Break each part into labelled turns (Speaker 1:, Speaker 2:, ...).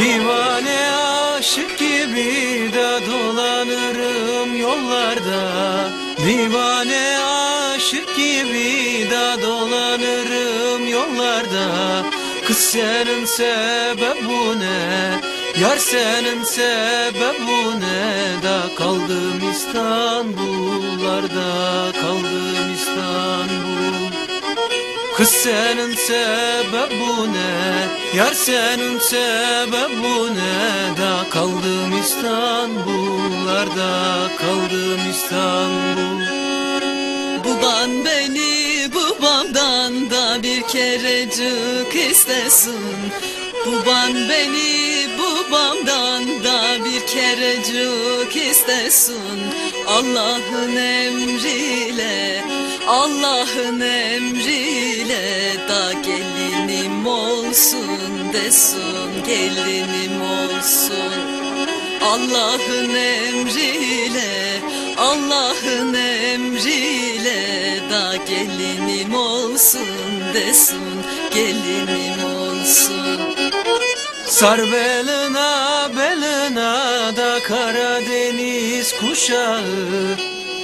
Speaker 1: Divane aşık gibi de dolanırım yollarda Divane aşık gibi de dolanırım yollarda Kız senin sebebu ne? Yar senin sebebu ne? Da kaldım İstanbullarda Kaldım İstanbul Kız senin sebebu ne? Yar senin sebebu ne? Da kaldım İstanbullarda Kaldım İstanbul
Speaker 2: Baban beni babamdan da bir kerecik istesin Baban beni babamdan da bir kerecik istesin. Allah'ın emriyle Allah'ın emriyle da gelinim olsun desin gelinim olsun. Allah'ın emriyle Allah'ın emriyle da gelinim olsun desin gelinim olsun
Speaker 1: Sar belına belına da Karadeniz kuşağı.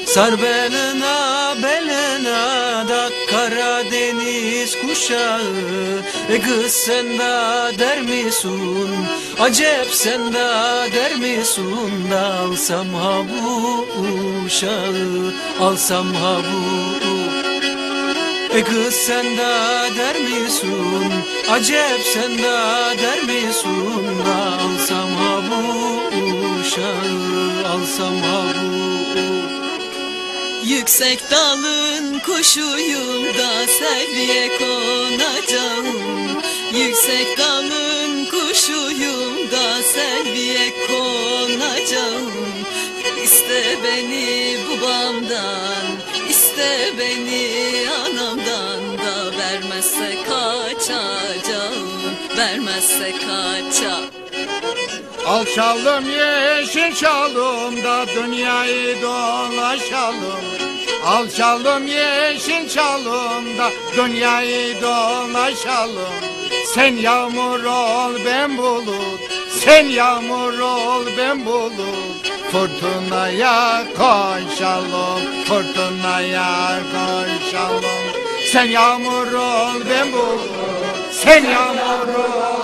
Speaker 1: Sar belına belına da Karadeniz kuşağı. E kız sen de der misin Acep sen de der misin da Alsam ha bu uşağı Alsam ha bu e kız sen de der misin? Acep sen de der misin? Alsam ha bu uşağı, alsam ha bu
Speaker 2: Yüksek dalın kuşuyum da selviye konacağım Yüksek dalın kuşuyum da selviye konacağım İste beni babamdan, vermezse kaçacağım
Speaker 3: Alçalım yeşil çalım da dünyayı dolaşalım. Alçalım yeşil çalım da dünyayı dolaşalım. Sen yağmur ol ben bulut. Sen yağmur ol ben bulut. Fırtınaya koşalım Fırtınaya koşalım. Sen yağmur ol ben bulut Sen yağmur ol ben bulut